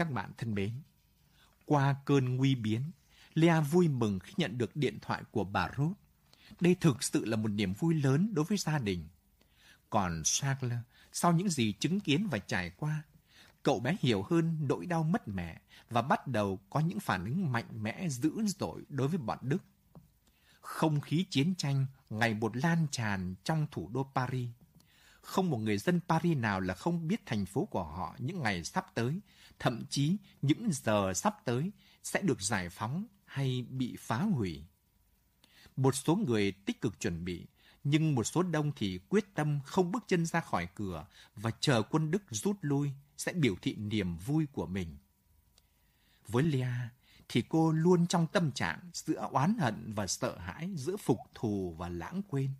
Các bạn thân mến, qua cơn nguy biến, Lea vui mừng khi nhận được điện thoại của bà Ruth. Đây thực sự là một niềm vui lớn đối với gia đình. Còn Charles, sau những gì chứng kiến và trải qua, cậu bé hiểu hơn nỗi đau mất mẹ và bắt đầu có những phản ứng mạnh mẽ dữ dội đối với bọn Đức. Không khí chiến tranh ngày một lan tràn trong thủ đô Paris. Không một người dân Paris nào là không biết thành phố của họ những ngày sắp tới, thậm chí những giờ sắp tới sẽ được giải phóng hay bị phá hủy. Một số người tích cực chuẩn bị, nhưng một số đông thì quyết tâm không bước chân ra khỏi cửa và chờ quân Đức rút lui sẽ biểu thị niềm vui của mình. Với Lea thì cô luôn trong tâm trạng giữa oán hận và sợ hãi, giữa phục thù và lãng quên.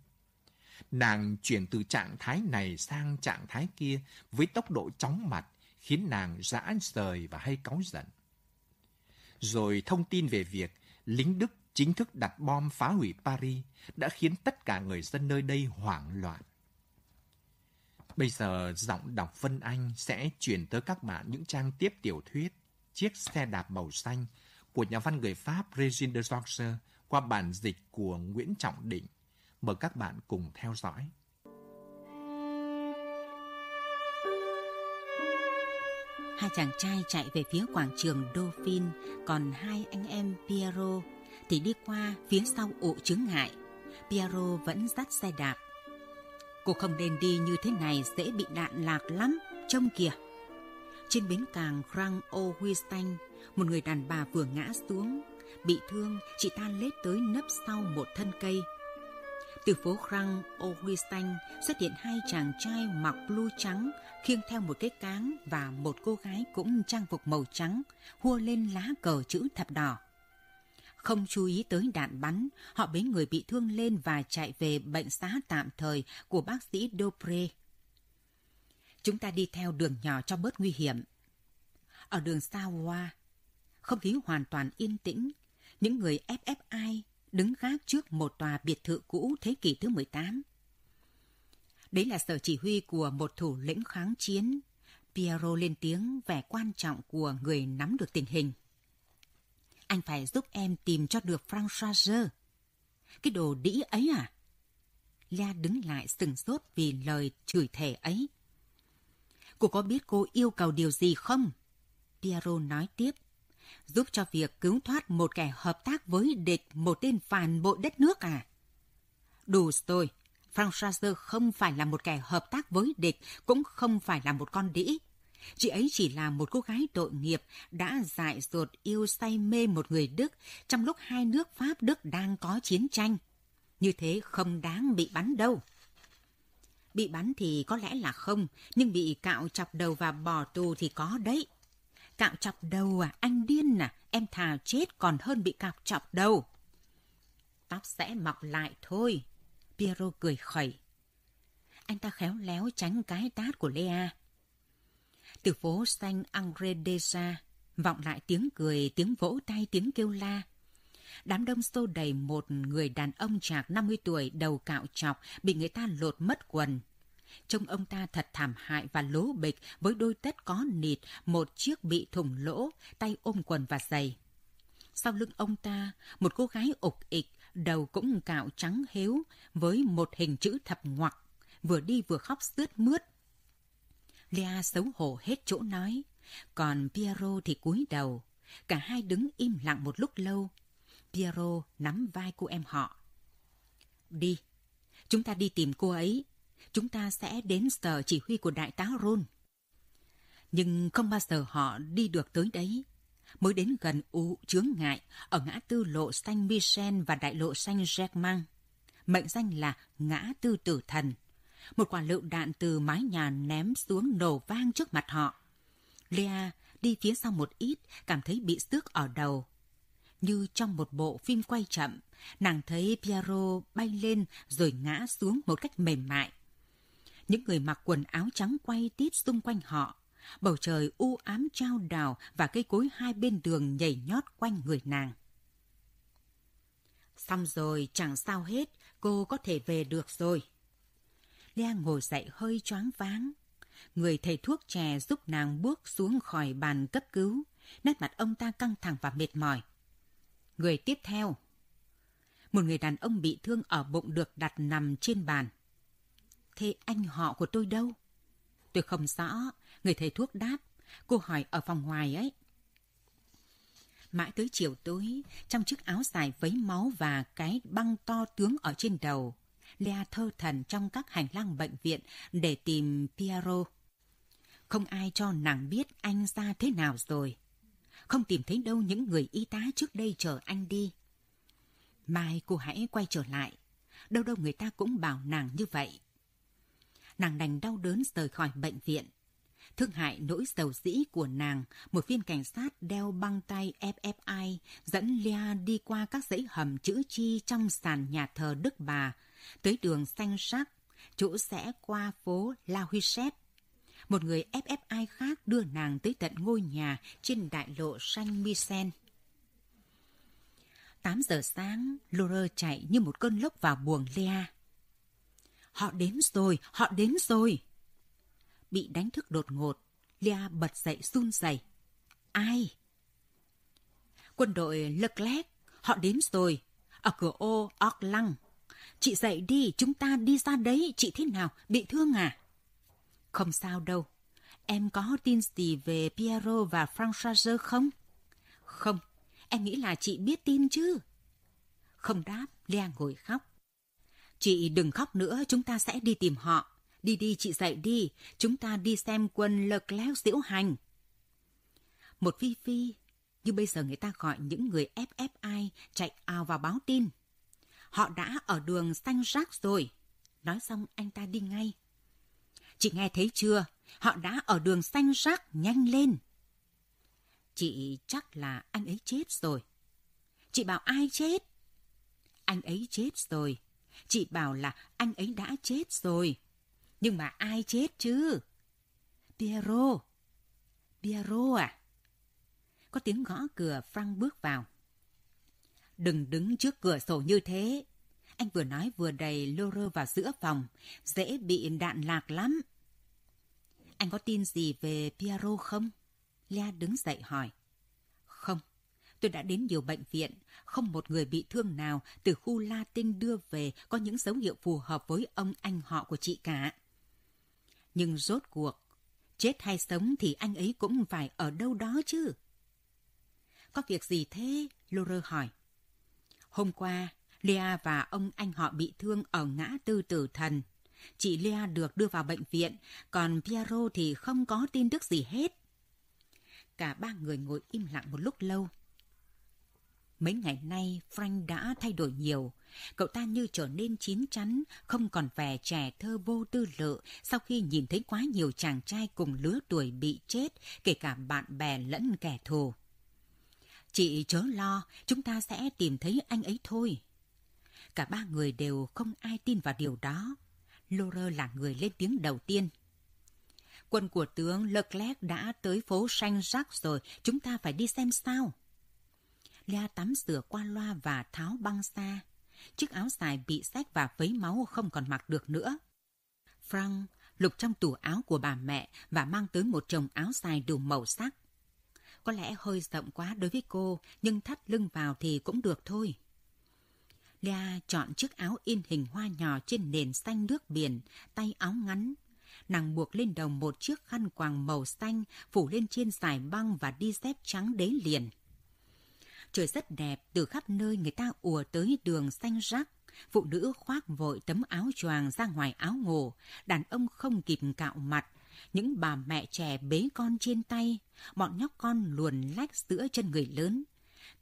Nàng chuyển từ trạng thái này sang trạng thái kia với tốc độ chóng mặt, khiến nàng giã rời và hay cáu giận. Rồi thông tin về việc lính Đức chính thức đặt bom phá hủy Paris đã khiến tất cả người dân nơi đây hoảng loạn. Bây giờ giọng đọc Vân Anh sẽ chuyển tới các bạn những trang tiếp tiểu thuyết Chiếc xe đạp màu xanh của nhà văn người Pháp Regine de Georges qua bản dịch của Nguyễn Trọng Định. Mời các bạn cùng theo dõi. Hai chàng trai chạy về phía quảng trường Dauphin, còn hai anh em Piero thì đi qua phía sau ụ chứng ngại. Piero vẫn dắt xe đạp. Cô không nên đi như thế này dễ bị đạn lạc lắm, trông kìa. Trên bến cảng Grand Augustin, một người đàn bà vừa ngã xuống. Bị thương, chị ta lết tới nấp sau một thân cây. Từ phố Grand Augustin xuất hiện hai chàng trai mặc blue trắng, khiêng theo một cái cáng và một cô gái cũng trang phục màu trắng, hua lên lá cờ chữ thập đỏ. Không chú ý tới đạn bắn, họ bế người bị thương lên và chạy về bệnh xá tạm thời của bác sĩ Dopre. Chúng ta đi theo đường nhỏ cho bớt nguy hiểm. Ở đường Sawa, không khí hoàn toàn yên tĩnh. Những người FFI đứng gác trước một tòa biệt thự cũ thế kỷ thứ 18. Đấy là sở chỉ huy của một thủ lĩnh kháng chiến. Piero lên tiếng vẻ quan trọng của người nắm được tình hình. Anh phải giúp em tìm cho được François Cái đồ đĩ ấy à? Lea đứng lại sừng sốt vì lời chửi thề ấy. Cô có biết cô yêu cầu điều gì không? Piero nói tiếp. Giúp cho việc cứu thoát một kẻ hợp tác với địch một tên phản bội đất nước à? Đủ rồi. Françoise không phải là một kẻ hợp tác với địch, cũng không phải là một con đĩ. Chị ấy chỉ là một cô gái tội nghiệp đã dại dột yêu say mê một người Đức trong lúc hai nước Pháp Đức đang có chiến tranh. Như thế không đáng bị bắn đâu. Bị bắn thì có lẽ là không, nhưng bị cạo chọc đầu và bỏ tù thì có đấy. Cạo chọc đầu à, anh điên à, em thà chết còn hơn bị cạo chọc đầu. Tóc sẽ mọc lại thôi. Piero cười khẩy. Anh ta khéo léo tránh cái tát của Lea. Từ phố xanh Angredesa vọng lại tiếng cười, tiếng vỗ tay, tiếng kêu la. Đám đông xô đầy một người đàn ông chạc 50 tuổi đầu cạo chọc bị người ta lột mất quần. Trông ông ta thật thảm hại và lố bịch với đôi tất có nịt, một chiếc bị thủng lỗ, tay ôm quần và giày. Sau lưng ông ta, một cô gái ục ịch, đầu cũng cạo trắng héo với một hình chữ thập ngoặc, vừa đi vừa khóc sướt mướt. Lea xấu hổ hết chỗ nói, còn Piero thì cúi đầu. Cả hai đứng im lặng một lúc lâu. Piero nắm vai cô em họ. Đi, chúng ta đi tìm cô ấy. Chúng ta sẽ đến sở chỉ huy của đại tá Ron. Nhưng không bao giờ họ đi được tới đấy. Mới đến gần U chướng ngại ở ngã tư lộ xanh Michel và đại lộ xanh Germain. Mệnh danh là ngã tư tử thần. Một quả lựu đạn từ mái nhà ném xuống nổ vang trước mặt họ. Lea đi phía sau một ít, cảm thấy bị xước ở đầu. Như trong một bộ phim quay chậm, nàng thấy Piero bay lên rồi ngã xuống một cách mềm mại. Những người mặc quần áo trắng quay tít xung quanh họ. Bầu trời u ám trao đào và cây cối hai bên đường nhảy nhót quanh người nàng. Xong rồi, chẳng sao hết, cô có thể về được rồi. Lea ngồi dậy hơi choáng váng. Người thầy thuốc trẻ giúp nàng bước xuống khỏi bàn cấp cứu. Nét mặt ông ta căng thẳng và mệt mỏi. Người tiếp theo. Một người đàn ông bị thương ở bụng được đặt nằm trên bàn. Thế anh họ của tôi đâu? Tôi không rõ. Người thầy thuốc đáp. Cô hỏi ở phòng ngoài ấy. Mãi tới chiều tối, trong chiếc áo dài vấy máu và cái băng to tướng ở trên đầu, Lea thơ thần trong các hành lang bệnh viện để tìm Piero. Không ai cho nàng biết anh ra thế nào rồi. Không tìm thấy đâu những người y tá trước đây chờ anh đi. Mai cô hãy quay trở lại. Đâu đâu người ta cũng bảo nàng như vậy. Nàng đành đau đớn rời khỏi bệnh viện. Thương hại nỗi giàu dĩ của nàng, một viên cảnh sát đeo băng tay FFI dẫn Lea đi qua các dãy hầm chữ chi trong sàn nhà thờ Đức Bà, tới đường Xanh Sắc, chỗ sẽ qua phố La Huichette. Một người FFI khác đưa nàng tới tận ngôi nhà trên đại lộ Saint Michel. 8 giờ sáng, Laura chạy như một cơn lốc vào buồng Lea. Họ đến rồi, họ đến rồi. Bị đánh thức đột ngột, lia bật dậy run rẩy. Ai? Quân đội Leclerc, họ đến rồi, ở cửa ô Orlang. Chị dậy đi, chúng ta đi ra đấy, chị thế nào, bị thương à? Không sao đâu. Em có tin gì về Piero và François không? Không, em nghĩ là chị biết tin chứ. Không đáp, lia ngồi khóc. Chị đừng khóc nữa, chúng ta sẽ đi tìm họ. Đi đi, chị dậy đi, chúng ta đi xem quân Leclerc diễu hành. Một phi phi, như bây giờ người ta gọi những người FFI chạy ào vào báo tin. Họ đã ở đường xanh rác rồi. Nói xong anh ta đi ngay. Chị nghe thấy chưa? Họ đã ở đường xanh rác, nhanh lên. Chị chắc là anh ấy chết rồi. Chị bảo ai chết? Anh ấy chết rồi. Chị bảo là anh ấy đã chết rồi. Nhưng mà ai chết chứ? Piero. Piero à? Có tiếng gõ cửa, Frank bước vào. Đừng đứng trước cửa sổ như thế. Anh vừa nói vừa đầy lô vào giữa phòng, dễ bị đạn lạc lắm. Anh có tin gì về Piero không? Lea đứng dậy hỏi. Tôi đã đến nhiều bệnh viện, không một người bị thương nào từ khu Latin đưa về có những dấu hiệu phù hợp với ông anh họ của chị cả. Nhưng rốt cuộc, chết hay sống thì anh ấy cũng phải ở đâu đó chứ. Có việc gì thế? Laura hỏi. Hôm qua, Lea và ông anh họ bị thương ở ngã tư tử thần. Chị Lea được đưa vào bệnh viện, còn Piero thì không có tin tức gì hết. Cả ba người ngồi im lặng một lúc lâu. Mấy ngày nay, Frank đã thay đổi nhiều. Cậu ta như trở nên chín chắn, không còn vẻ trẻ thơ vô tư lự sau khi nhìn thấy quá nhiều chàng trai cùng lứa tuổi bị chết, kể cả bạn bè lẫn kẻ thù. Chị chớ lo, chúng ta sẽ tìm thấy anh ấy thôi. Cả ba người đều không ai tin vào điều đó. Laura là người lên tiếng đầu tiên. Quân của tướng Leclerc đã tới phố Saint Jacques rồi, chúng ta phải đi xem sao. Lea tắm rửa qua loa và tháo băng xa. Chiếc áo dài bị rách và vấy máu không còn mặc được nữa. Frank lục trong tủ áo của bà mẹ và mang tới một chồng áo dài đủ màu sắc. Có lẽ hơi rộng quá đối với cô, nhưng thắt lưng vào thì cũng được thôi. Lea chọn chiếc áo in hình hoa nhỏ trên nền xanh nước biển, tay áo ngắn. Nàng buộc lên đầu một chiếc khăn quàng màu xanh, phủ lên trên dài băng và đi dép trắng đế liền. Trời rất đẹp, từ khắp nơi người ta ùa tới đường xanh rác Phụ nữ khoác vội tấm áo choàng ra ngoài áo ngủ, đàn ông không kịp cạo mặt. Những bà mẹ trẻ bế con trên tay, bọn nhóc con luồn lách giữa chân người lớn.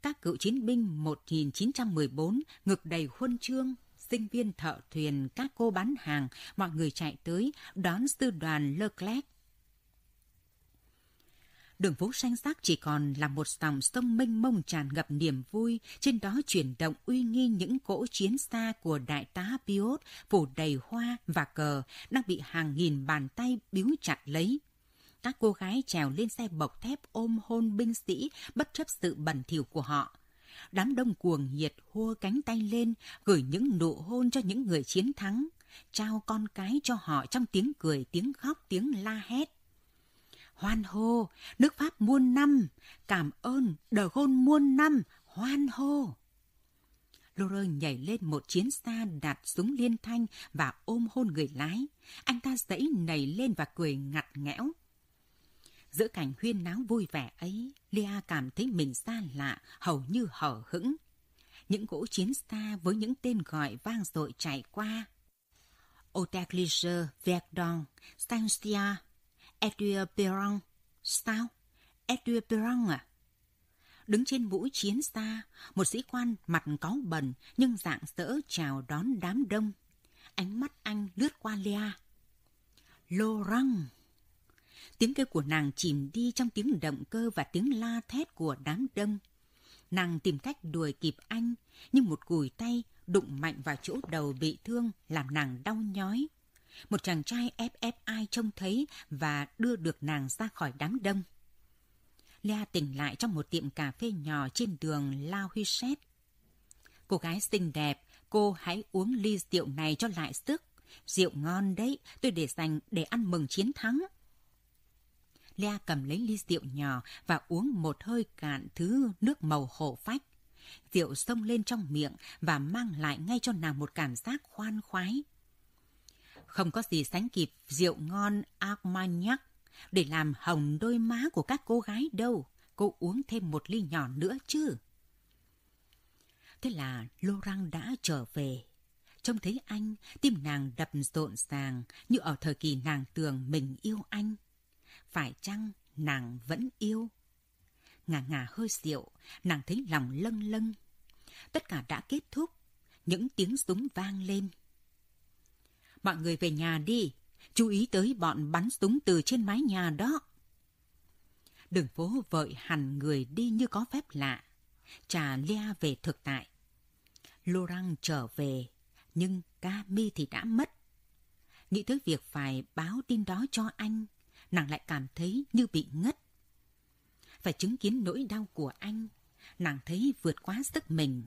Các cựu chiến binh 1914 ngực đầy huân chương, sinh viên thợ thuyền, các cô bán hàng, mọi người chạy tới đón sư đoàn Leclerc đường phố xanh sắc chỉ còn là một dòng sông mênh mông tràn ngập niềm vui, trên đó chuyển động uy nghi những cỗ chiến xa của đại tá Piot phủ đầy hoa và cờ đang bị hàng nghìn bàn tay biếu chặt lấy. Các cô gái trèo lên xe bọc thép ôm hôn binh sĩ bất chấp sự bẩn thỉu của họ. Đám đông cuồng nhiệt hô cánh tay lên, gửi những nụ hôn cho những người chiến thắng. trao con cái cho họ trong tiếng cười, tiếng khóc, tiếng la hét. Hoan hô, nước Pháp muôn năm, cảm ơn, đờ gôn muôn năm, hoan hô. Laura nhảy lên một chiến xa đặt súng liên thanh và ôm hôn người lái. Anh ta dãy nảy lên và cười ngặt nghẽo. Giữa cảnh huyên náo vui vẻ ấy, Lia cảm thấy mình xa lạ, hầu như hở hững. Những cỗ chiến xa với những tên gọi vang dội chạy qua. Otaclisher, Verdon, Stansia, Edouard Perron. Sao? Edouard Perron à? Đứng trên mũi chiến xa, một sĩ quan mặt có bẩn nhưng dạng dỡ chào đón đám đông. Ánh mắt anh lướt qua Lea. Laurent! Tiếng kêu của nàng chìm đi trong tiếng động cơ và tiếng la thét của đám đông. Nàng tìm cách đuổi kịp anh, nhưng một cùi tay đụng mạnh vào chỗ đầu bị thương làm nàng đau nhói. Một chàng trai FFI trông thấy và đưa được nàng ra khỏi đám đông. Lea tỉnh lại trong một tiệm cà phê nhỏ trên đường La Huchette. Cô gái xinh đẹp, cô hãy uống ly rượu này cho lại sức. Rượu ngon đấy, tôi để dành để ăn mừng chiến thắng. Lea cầm lấy ly rượu nhỏ và uống một hơi cạn thứ nước màu hổ phách. Rượu xông lên trong miệng và mang lại ngay cho nàng một cảm giác khoan khoái. Không có gì sánh kịp rượu ngon Armagnac để làm hồng đôi má của các cô gái đâu. Cô uống thêm một ly nhỏ nữa chứ. Thế là Laurent đã trở về. Trông thấy anh, tim nàng đập rộn ràng như ở thời kỳ nàng tưởng mình yêu anh. Phải chăng nàng vẫn yêu? Ngà ngà hơi rượu, nàng thấy lòng lâng lâng. Tất cả đã kết thúc, những tiếng súng vang lên. Mọi người về nhà đi, chú ý tới bọn bắn súng từ trên mái nhà đó. Đường phố vội hẳn người đi như có phép lạ. Trà Lea về thực tại. Laurent trở về, nhưng Cami thì đã mất. Nghĩ tới việc phải báo tin đó cho anh, nàng lại cảm thấy như bị ngất. Phải chứng kiến nỗi đau của anh, nàng thấy vượt quá sức mình.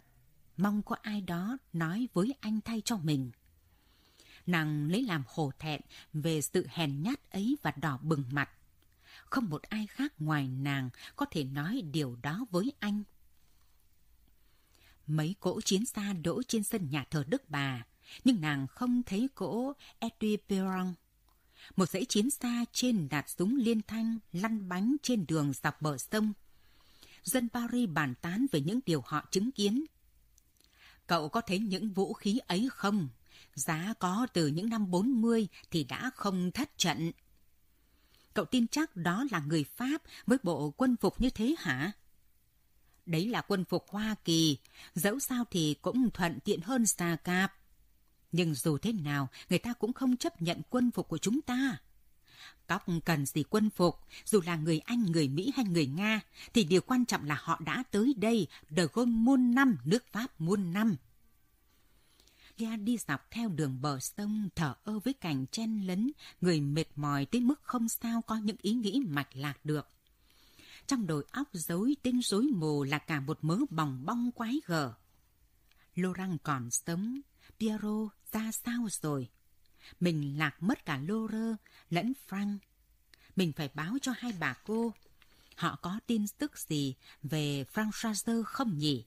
Mong có ai đó nói với anh thay cho mình nàng lấy làm hổ thẹn về sự hèn nhát ấy và đỏ bừng mặt. Không một ai khác ngoài nàng có thể nói điều đó với anh. Mấy cỗ chiến xa đỗ trên sân nhà thờ Đức Bà, nhưng nàng không thấy cỗ Edwy Perron. Một dãy chiến xa trên đạt súng liên thanh lăn bánh trên đường dọc bờ sông. Dân Paris bàn tán về những điều họ chứng kiến. Cậu có thấy những vũ khí ấy không? Giá có từ những năm 40 thì đã không thất trận. Cậu tin chắc đó là người Pháp với bộ quân phục như thế hả? Đấy là quân phục Hoa Kỳ, dẫu sao thì cũng thuận tiện hơn Sa Cạp. Nhưng dù thế nào, người ta cũng không chấp nhận quân phục của chúng ta. Cóc cần gì quân phục, dù là người Anh, người Mỹ hay người Nga, thì điều quan trọng là họ đã tới đây, De Gaulle muôn năm, nước Pháp muôn năm. Gia đi dọc theo đường bờ sông thở ơ với cảnh chen lấn, người mệt mỏi tới mức không sao có những ý nghĩ mạch lạc được. Trong đồi óc dối tinh rối mù là cả một mớ bòng bong quái gở. Laurent còn sống, Piero ra sao rồi? Mình lạc mất cả Laure lẫn Frank. Mình phải báo cho hai bà cô. Họ có tin tức gì về Frank Fraser không nhỉ?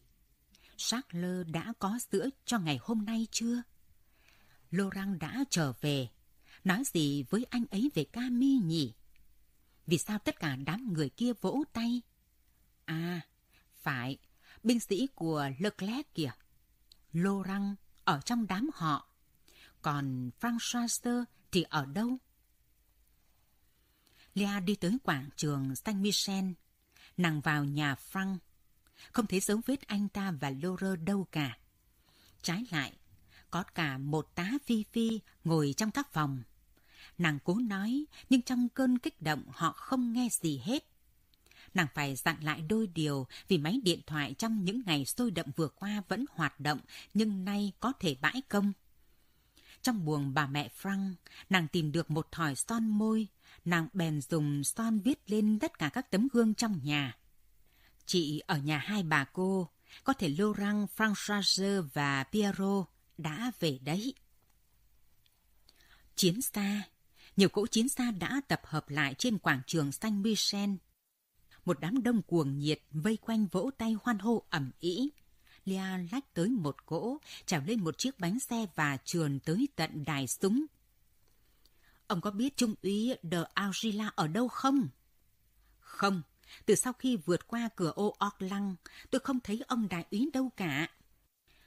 Charles đã có sữa cho ngày hôm nay chưa? Laurent đã trở về. Nói gì với anh ấy về Cami nhỉ? Vì sao tất cả đám người kia vỗ tay? À, phải, binh sĩ của Leclerc kìa. Laurent ở trong đám họ. Còn François thì ở đâu? Lea đi tới quảng trường Saint Michel. Nàng vào nhà Frank không thấy dấu vết anh ta và Laura đâu cả. Trái lại, có cả một tá Phi Phi ngồi trong các phòng. Nàng cố nói, nhưng trong cơn kích động họ không nghe gì hết. Nàng phải dặn lại đôi điều vì máy điện thoại trong những ngày sôi động vừa qua vẫn hoạt động nhưng nay có thể bãi công. Trong buồng bà mẹ Frank, nàng tìm được một thỏi son môi, nàng bèn dùng son viết lên tất cả các tấm gương trong nhà. Chị ở nhà hai bà cô, có thể Laurent, Françoise và Piero đã về đấy. Chiến xa. Nhiều cỗ chiến xa đã tập hợp lại trên quảng trường Saint Michel. Một đám đông cuồng nhiệt vây quanh vỗ tay hoan hô ẩm ĩ. Lia lách tới một cỗ, trèo lên một chiếc bánh xe và trườn tới tận đài súng. Ông có biết Trung úy De Algila ở đâu không? Không, từ sau khi vượt qua cửa ô Orlang, tôi không thấy ông đại úy đâu cả.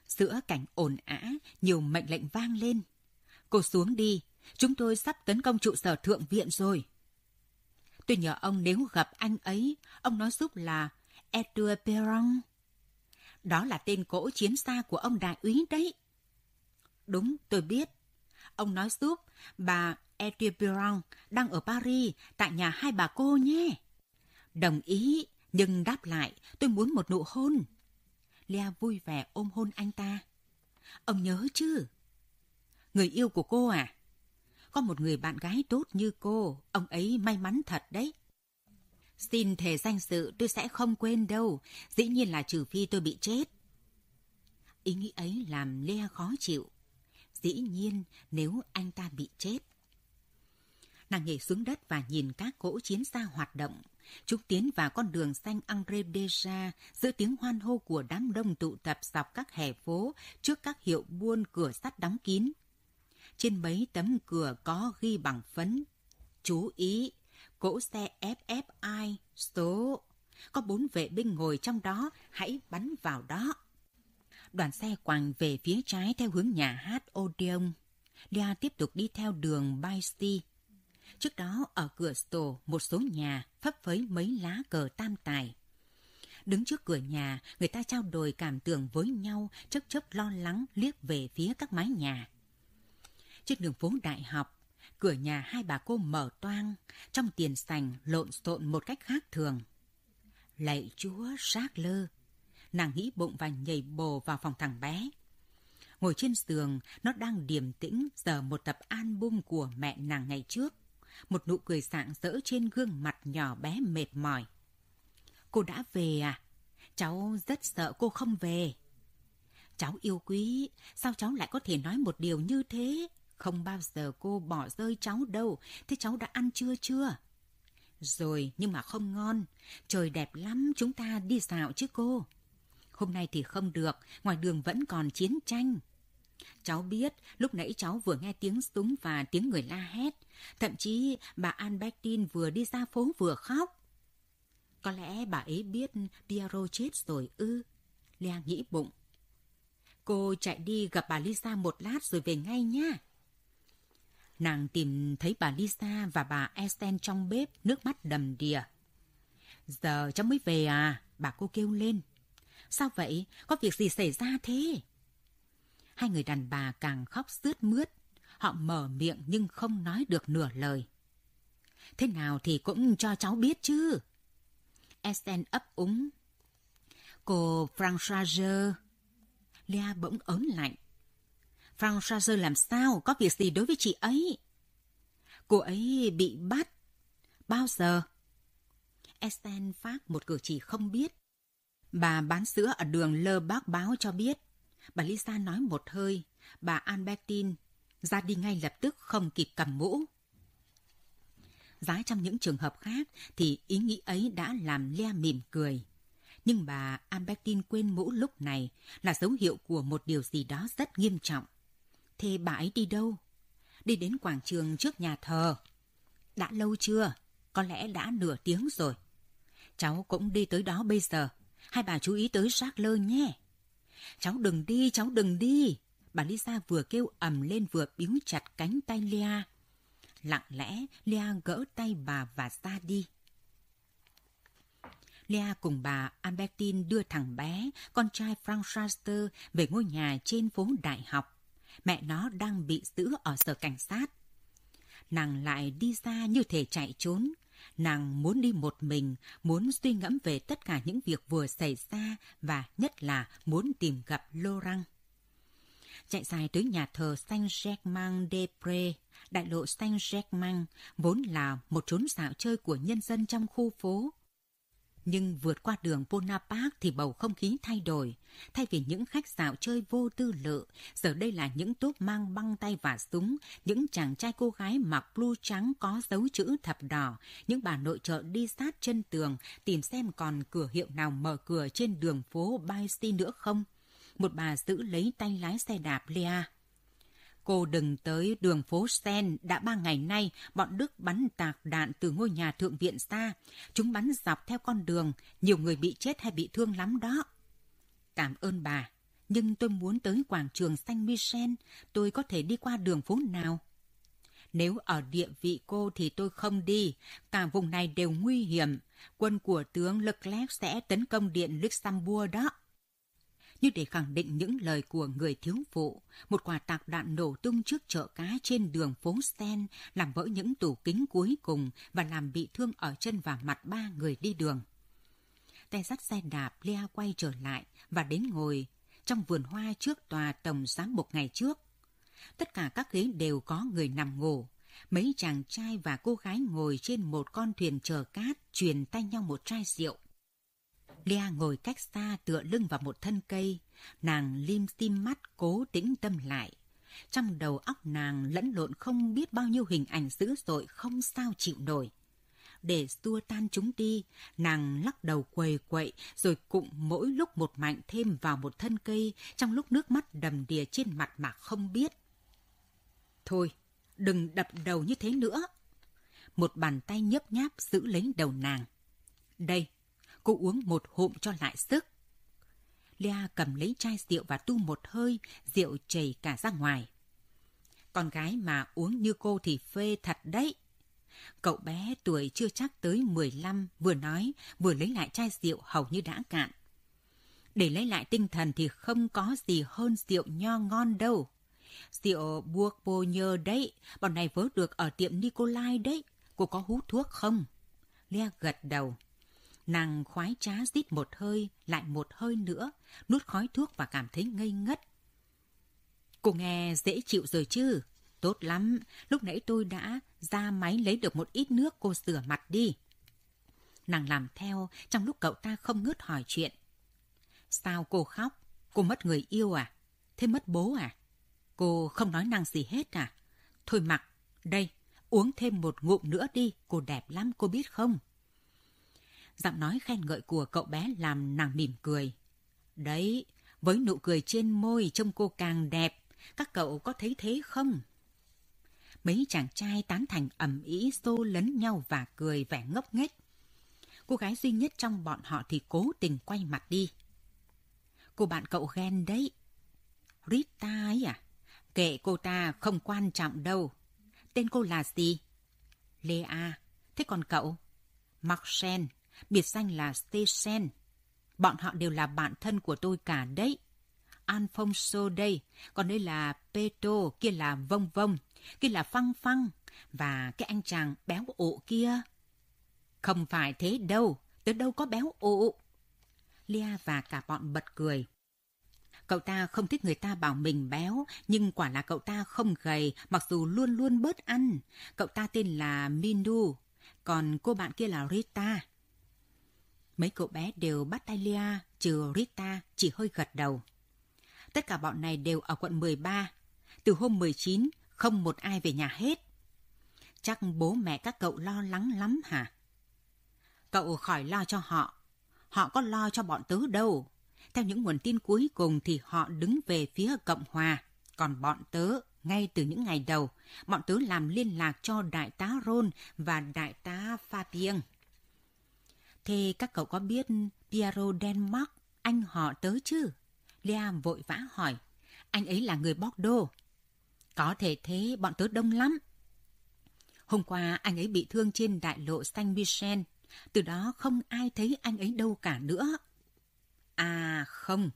Giữa cảnh ồn ã, nhiều mệnh lệnh vang lên. Cô xuống đi, chúng tôi sắp tấn công trụ sở thượng viện rồi. Tôi nhờ ông nếu gặp anh ấy, ông nói giúp là Edouard Perron. Đó là tên cỗ chiến xa của ông đại úy đấy. Đúng, tôi biết. Ông nói giúp bà Edouard Perron đang ở Paris tại nhà hai bà cô nhé. Đồng ý, nhưng đáp lại tôi muốn một nụ hôn. Lea vui vẻ ôm hôn anh ta. Ông nhớ chứ? Người yêu của cô à? Có một người bạn gái tốt như cô, ông ấy may mắn thật đấy. Xin thề danh sự tôi sẽ không quên đâu, dĩ nhiên là trừ phi tôi bị chết. Ý nghĩ ấy làm Lea khó chịu. Dĩ nhiên nếu anh ta bị chết. Nàng nhảy xuống đất và nhìn các cỗ chiến xa hoạt động. Chúng tiến vào con đường xanh Angre Deja giữa tiếng hoan hô của đám đông tụ tập dọc các hè phố trước các hiệu buôn cửa sắt đóng kín. Trên mấy tấm cửa có ghi bằng phấn. Chú ý, cỗ xe FFI số. Có bốn vệ binh ngồi trong đó, hãy bắn vào đó. Đoàn xe quàng về phía trái theo hướng nhà hát Odeon. Lia tiếp tục đi theo đường Baisty. Trước đó ở cửa sổ một số nhà phấp phới mấy lá cờ tam tài. Đứng trước cửa nhà, người ta trao đổi cảm tưởng với nhau, chớp chớp lo lắng liếc về phía các mái nhà. Trên đường phố đại học, cửa nhà hai bà cô mở toang, trong tiền sành lộn xộn một cách khác thường. Lạy chúa sát lơ, nàng nghĩ bụng và nhảy bồ vào phòng thằng bé. Ngồi trên giường, nó đang điềm tĩnh giờ một tập album của mẹ nàng ngày trước. Một nụ cười sạng rỡ trên gương mặt nhỏ bé mệt mỏi. Cô đã về à? Cháu rất sợ cô không về. Cháu yêu quý, sao cháu lại có thể nói một điều như thế? Không bao giờ cô bỏ rơi cháu đâu, thế cháu đã ăn chưa chưa? Rồi, nhưng mà không ngon. Trời đẹp lắm, chúng ta đi dạo chứ cô. Hôm nay thì không được, ngoài đường vẫn còn chiến tranh. Cháu biết, lúc nãy cháu vừa nghe tiếng súng và tiếng người la hét. Thậm chí bà Albertine vừa đi ra phố vừa khóc. Có lẽ bà ấy biết Piero chết rồi ư. Lea nghĩ bụng. Cô chạy đi gặp bà Lisa một lát rồi về ngay nha. Nàng tìm thấy bà Lisa và bà Esten trong bếp, nước mắt đầm đìa. Giờ cháu mới về à? Bà cô kêu lên. Sao vậy? Có việc gì xảy ra thế? Hai người đàn bà càng khóc rướt mướt. Họ mở miệng nhưng không nói được nửa lời. Thế nào thì cũng cho cháu biết chứ. Esten ấp úng. Cô Françoise... Lea bỗng ớn lạnh. Françoise làm sao? Có việc gì đối với chị ấy? Cô ấy bị bắt. Bao giờ? Esten phát một cử chỉ không biết. Bà bán sữa ở đường Lơ Bác báo cho biết. Bà Lisa nói một hơi. Bà Albertine ra đi ngay lập tức không kịp cầm mũ. Giá trong những trường hợp khác thì ý nghĩ ấy đã làm le mỉm cười. Nhưng bà Albertine quên mũ lúc này là dấu hiệu của một điều gì đó rất nghiêm trọng. Thế bà ấy đi đâu? Đi đến quảng trường trước nhà thờ. Đã lâu chưa? Có lẽ đã nửa tiếng rồi. Cháu cũng đi tới đó bây giờ. Hai bà chú ý tới rác lơ nhé. Cháu đừng đi, cháu đừng đi. Bà Lisa vừa kêu ầm lên vừa biếu chặt cánh tay Lea. Lặng lẽ, Lea gỡ tay bà và ra đi. Lea cùng bà Albertine đưa thằng bé, con trai Frank về ngôi nhà trên phố Đại học. Mẹ nó đang bị giữ ở sở cảnh sát. Nàng lại đi ra như thể chạy trốn, Nàng muốn đi một mình, muốn suy ngẫm về tất cả những việc vừa xảy ra và nhất là muốn tìm gặp Laurent. Chạy dài tới nhà thờ Saint-Germain-des-Prés, đại lộ Saint-Germain, vốn là một chốn dạo chơi của nhân dân trong khu phố. Nhưng vượt qua đường Bonaparte thì bầu không khí thay đổi. Thay vì những khách dạo chơi vô tư lự, giờ đây là những tốp mang băng tay và súng, những chàng trai cô gái mặc blue trắng có dấu chữ thập đỏ, những bà nội trợ đi sát chân tường tìm xem còn cửa hiệu nào mở cửa trên đường phố Baisi nữa không. Một bà giữ lấy tay lái xe đạp Lea. Cô đừng tới đường phố Sen, đã ba ngày nay, bọn Đức bắn tạc đạn từ ngôi nhà thượng viện xa. Chúng bắn dọc theo con đường, nhiều người bị chết hay bị thương lắm đó. Cảm ơn bà, nhưng tôi muốn tới quảng trường Saint Michel, tôi có thể đi qua đường phố nào? Nếu ở địa vị cô thì tôi không đi, cả vùng này đều nguy hiểm. Quân của tướng Leclerc sẽ tấn công điện Luxembourg đó như để khẳng định những lời của người thiếu phụ. Một quả tạc đạn nổ tung trước chợ cá trên đường phố Sten làm vỡ những tủ kính cuối cùng và làm bị thương ở chân và mặt ba người đi đường. Tay dắt xe đạp, Lea quay trở lại và đến ngồi trong vườn hoa trước tòa tổng giám một ngày trước. Tất cả các ghế đều có người nằm ngủ. Mấy chàng trai và cô gái ngồi trên một con thuyền chở cát, truyền tay nhau một chai rượu. Lea ngồi cách xa tựa lưng vào một thân cây, nàng lim tim mắt cố tĩnh tâm lại. Trong đầu óc nàng lẫn lộn không biết bao nhiêu hình ảnh dữ dội không sao chịu nổi. Để xua tan chúng đi, nàng lắc đầu quầy quậy rồi cụng mỗi lúc một mạnh thêm vào một thân cây trong lúc nước mắt đầm đìa trên mặt mà không biết. Thôi, đừng đập đầu như thế nữa. Một bàn tay nhấp nháp giữ lấy đầu nàng. Đây, Cô uống một hụm cho lại sức. Lea cầm lấy chai rượu và tu một hơi, rượu chảy cả ra ngoài. Con gái mà uống như cô thì phê thật đấy. Cậu bé tuổi chưa chắc tới 15 vừa nói vừa lấy lại chai rượu hầu như đã cạn. Để lấy lại tinh thần thì không có gì hơn rượu nho ngon đâu. Rượu buộc bồ nhờ đấy, bọn này vớ được ở tiệm Nikolai đấy. Cô có hút thuốc không? Lea gật đầu. Nàng khoái trá rít một hơi, lại một hơi nữa, nuốt khói thuốc và cảm thấy ngây ngất. Cô nghe dễ chịu rồi chứ? Tốt lắm, lúc nãy tôi đã ra máy lấy được một ít nước cô rửa mặt đi. Nàng làm theo trong lúc cậu ta không ngớt hỏi chuyện. Sao cô khóc? Cô mất người yêu à? Thế mất bố à? Cô không nói năng gì hết à? Thôi mặc, đây, uống thêm một ngụm nữa đi, cô đẹp lắm, cô biết không? Giọng nói khen ngợi của cậu bé làm nàng mỉm cười. Đấy, với nụ cười trên môi trông cô càng đẹp, các cậu có thấy thế không? Mấy chàng trai tán thành ẩm ý xô lấn nhau và cười vẻ ngốc nghếch. Cô gái duy nhất trong bọn họ thì cố tình quay mặt đi. Cô bạn cậu ghen đấy. Rita ấy à? Kệ cô ta không quan trọng đâu. Tên cô là gì? Lea. Thế còn cậu? Marcel biệt danh là Stesen. Bọn họ đều là bạn thân của tôi cả đấy. Alfonso đây, còn đây là Peto, kia là Vông Vông, kia là Phăng Phăng, và cái anh chàng béo ụ kia. Không phải thế đâu, tớ đâu có béo ụ. Lia và cả bọn bật cười. Cậu ta không thích người ta bảo mình béo, nhưng quả là cậu ta không gầy, mặc dù luôn luôn bớt ăn. Cậu ta tên là Mindu, còn cô bạn kia là Rita. Mấy cậu bé đều bắt tay Lia, trừ Rita chỉ hơi gật đầu. Tất cả bọn này đều ở quận 13. Từ hôm 19, không một ai về nhà hết. Chắc bố mẹ các cậu lo lắng lắm hả? Cậu khỏi lo cho họ. Họ có lo cho bọn tớ đâu. Theo những nguồn tin cuối cùng thì họ đứng về phía Cộng Hòa. Còn bọn tớ, ngay từ những ngày đầu, bọn tớ làm liên lạc cho đại tá Ron và đại tá Fabien. Thế các cậu có biết Piero Denmark, anh họ tớ chứ? Liam vội vã hỏi. Anh ấy là người Bordeaux. Có thể thế, bọn tớ đông lắm. Hôm qua anh ấy bị thương trên đại lộ Saint Michel. Từ đó không ai thấy anh ấy đâu cả nữa. À không,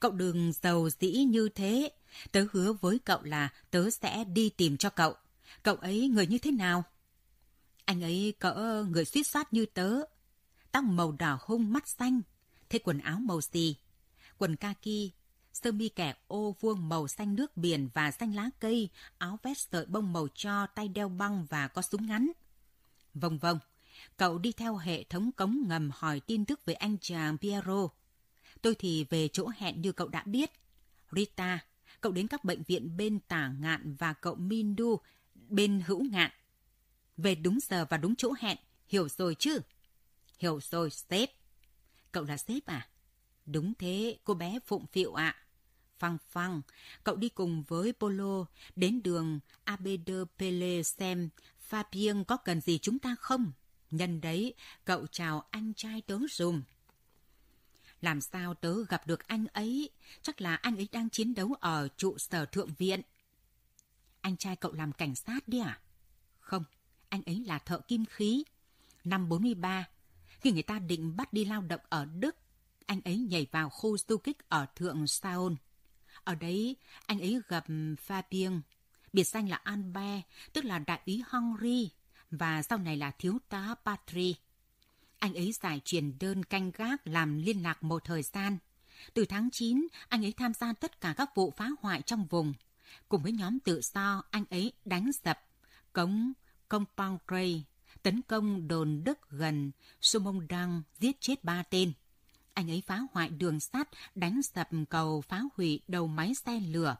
cậu đừng giàu dĩ như thế. Tớ hứa với cậu là tớ sẽ đi tìm cho cậu. Cậu ấy người như thế nào? Anh ấy cỡ người suýt soát như tớ, tóc màu đỏ hung mắt xanh, thế quần áo màu gì? Quần kaki, sơ mi kẻ ô vuông màu xanh nước biển và xanh lá cây, áo vest sợi bông màu cho, tay đeo băng và có súng ngắn. Vâng vâng, Cậu đi theo hệ thống cống ngầm hỏi tin tức về anh chàng Piero. Tôi thì về chỗ hẹn như cậu đã biết. Rita, cậu đến các bệnh viện bên tả ngạn và cậu Mindu bên hữu ngạn. Về đúng giờ và đúng chỗ hẹn, hiểu rồi chứ? Hiểu rồi, sếp. Cậu là sếp à? Đúng thế, cô bé Phụng Phịu ạ. À. Phăng phăng, cậu đi cùng với Polo đến đường Abd Pele xem Fabien có cần gì chúng ta không? Nhân đấy, cậu chào anh trai tớ dùm. Làm sao tớ gặp được anh ấy? Chắc là anh ấy đang chiến đấu ở trụ sở thượng viện. Anh trai cậu làm cảnh sát đi à? Không, anh ấy là thợ kim khí. Năm 43, khi người ta định bắt đi lao động ở Đức, anh ấy nhảy vào khu du kích ở thượng Saon. Ở đấy, anh ấy gặp Fabien, biệt danh là Albert, tức là đại úy Henry, và sau này là thiếu tá Patry. Anh ấy giải truyền đơn canh gác làm liên lạc một thời gian. Từ tháng 9, anh ấy tham gia tất cả các vụ phá hoại trong vùng. Cùng với nhóm tự do, anh ấy đánh sập cống Compangre tấn công đồn Đức gần Sumongdang, giết chết ba tên. Anh ấy phá hoại đường sắt, đánh sập cầu phá hủy đầu máy xe lửa,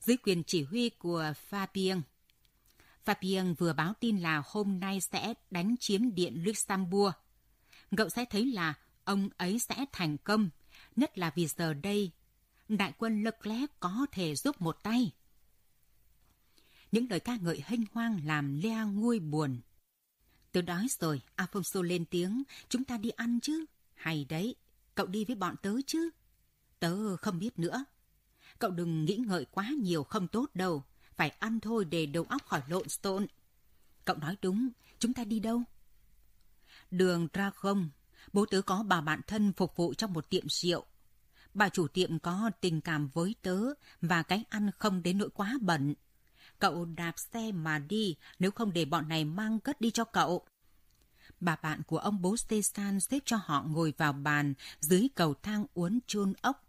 dưới quyền chỉ huy của Fabien. Fabien vừa báo tin là hôm nay sẽ đánh chiếm điện Luxembourg. Cậu sẽ thấy là ông ấy sẽ thành công, nhất là vì giờ đây, đại quân Leclerc có thể giúp một tay. Những lời ca ngợi hênh hoang làm Lea nguôi buồn. Tôi đói rồi, Alfonso lên tiếng, chúng ta đi ăn chứ. Hay đấy, cậu đi với bọn tớ chứ. Tớ không biết nữa. Cậu đừng nghĩ ngợi quá nhiều không tốt đâu. Phải ăn thôi để đầu óc khỏi lộn xộn. Cậu nói đúng, chúng ta đi đâu? Đường Dragon, bố tớ có bà bạn thân phục vụ trong một tiệm rượu. Bà chủ tiệm có tình cảm với tớ và cái ăn không đến nỗi quá bẩn. Cậu đạp xe mà đi nếu không để bọn này mang cất đi cho cậu. Bà bạn của ông bố Stefan xếp cho họ ngồi vào bàn dưới cầu thang uốn chôn ốc.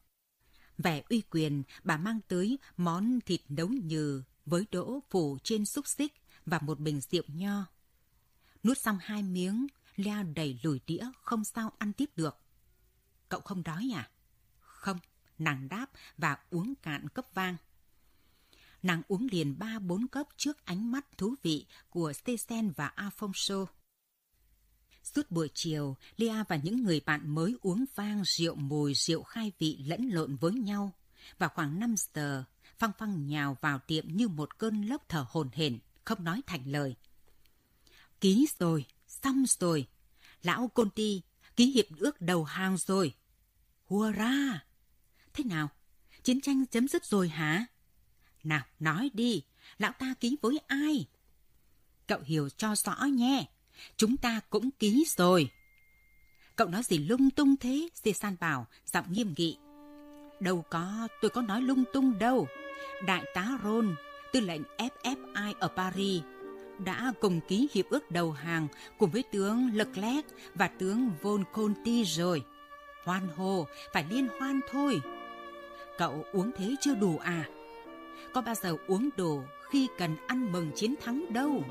Vẻ uy quyền, bà mang tới món thịt nấu nhừ với đỗ phủ trên xúc xích và một bình rượu nho. Nuốt xong hai miếng, Lea đầy lùi đĩa, không sao ăn tiếp được. Cậu không đói à? Không, nàng đáp và uống cạn cốc vang. Nàng uống liền ba bốn cốc trước ánh mắt thú vị của Stesen và Alfonso. Suốt buổi chiều, Lia và những người bạn mới uống vang rượu mùi rượu khai vị lẫn lộn với nhau. Và khoảng 5 giờ, Phăng Phăng nhào vào tiệm như một cơn lốc thở hồn hển, không nói thành lời. Ký rồi, xong rồi. Lão Conti, ký hiệp ước đầu hàng rồi. Hurra! Thế nào? Chiến tranh chấm dứt rồi hả? Nào, nói đi, lão ta ký với ai? Cậu hiểu cho rõ nhé. Chúng ta cũng ký rồi. Cậu nói gì lung tung thế? Di San bảo, giọng nghiêm nghị. Đâu có, tôi có nói lung tung đâu. Đại tá Ron, tư lệnh FFI ở Paris, đã cùng ký hiệp ước đầu hàng cùng với tướng Leclerc và tướng Von Conti rồi. Hoan hô, phải liên hoan thôi. Cậu uống thế chưa đủ à? Có bao giờ uống đồ khi cần ăn mừng chiến thắng đâu.